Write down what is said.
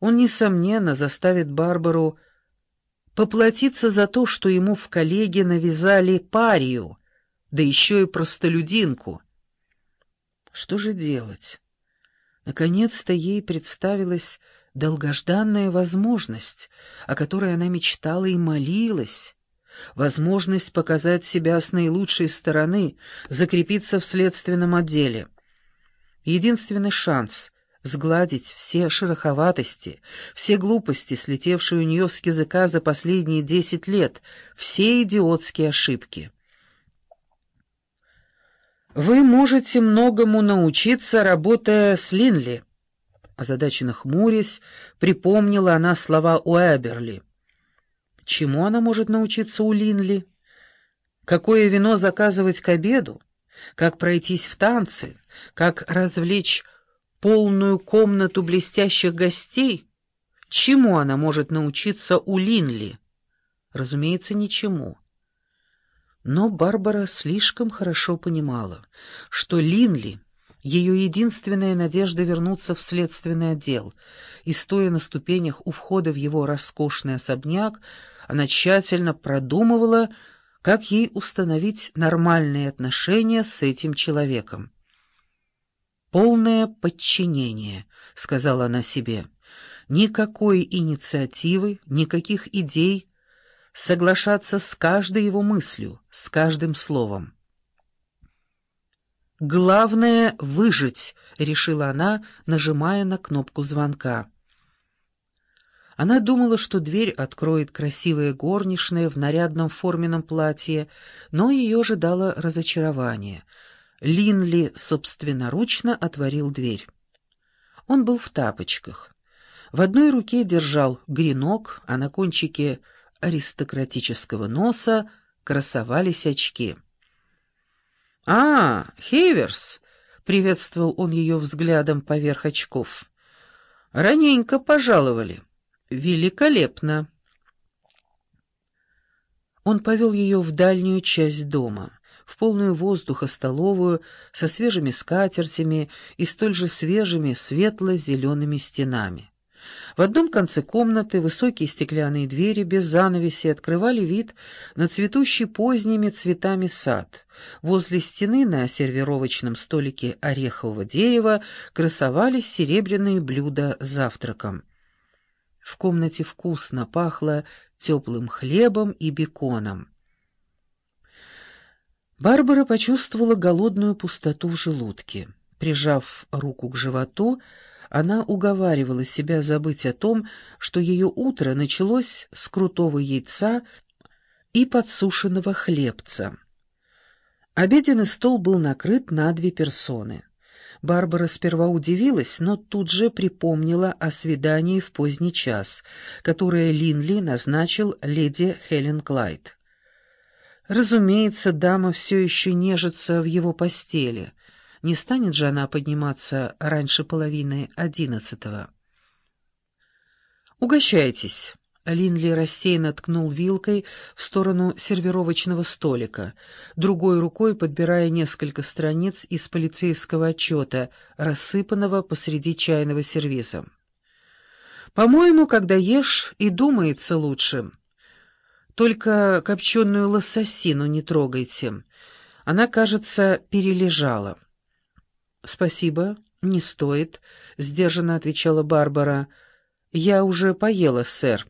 Он, несомненно, заставит Барбару поплатиться за то, что ему в коллеге навязали парию, да еще и простолюдинку. Что же делать? Наконец-то ей представилась долгожданная возможность, о которой она мечтала и молилась. Возможность показать себя с наилучшей стороны, закрепиться в следственном отделе. Единственный шанс — сгладить все шероховатости, все глупости, слетевшие у нее с языка за последние десять лет, все идиотские ошибки. «Вы можете многому научиться, работая с Линли», Озадаченно хмурясь, припомнила она слова Уэберли. Чему она может научиться у Линли? Какое вино заказывать к обеду? Как пройтись в танцы? Как развлечь полную комнату блестящих гостей? Чему она может научиться у Линли? Разумеется, ничему. Но Барбара слишком хорошо понимала, что Линли ее единственная надежда вернуться в следственный отдел, и, стоя на ступенях у входа в его роскошный особняк, она тщательно продумывала, как ей установить нормальные отношения с этим человеком. «Полное подчинение», — сказала она себе, — «никакой инициативы, никаких идей, соглашаться с каждой его мыслью, с каждым словом». «Главное — выжить», — решила она, нажимая на кнопку звонка. Она думала, что дверь откроет красивая горничная в нарядном форменном платье, но ее ожидало разочарование. Линли собственноручно отворил дверь. Он был в тапочках. В одной руке держал гренок, а на кончике аристократического носа красовались очки. «А, Хейверс!» — приветствовал он ее взглядом поверх очков. «Раненько пожаловали. Великолепно!» Он повел ее в дальнюю часть дома, в полную воздуха столовую, со свежими скатертями и столь же свежими светло-зелеными стенами. В одном конце комнаты высокие стеклянные двери без занавеси открывали вид на цветущий поздними цветами сад. Возле стены на сервировочном столике орехового дерева красовались серебряные блюда с завтраком. В комнате вкусно пахло теплым хлебом и беконом. Барбара почувствовала голодную пустоту в желудке. Прижав руку к животу, она уговаривала себя забыть о том, что ее утро началось с крутого яйца и подсушенного хлебца. Обеденный стол был накрыт на две персоны. Барбара сперва удивилась, но тут же припомнила о свидании в поздний час, которое Линли назначил леди Хелен Клайд. Разумеется, дама все еще нежится в его постели — не станет же она подниматься раньше половины одиннадцатого. «Угощайтесь». Линли рассеянно ткнул вилкой в сторону сервировочного столика, другой рукой подбирая несколько страниц из полицейского отчета, рассыпанного посреди чайного сервиза. «По-моему, когда ешь, и думается лучше. Только копченую лососину не трогайте. Она, кажется, перележала». «Спасибо, не стоит», — сдержанно отвечала Барбара. «Я уже поела, сэр».